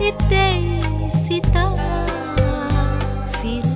හිතෙයි සිතා සිත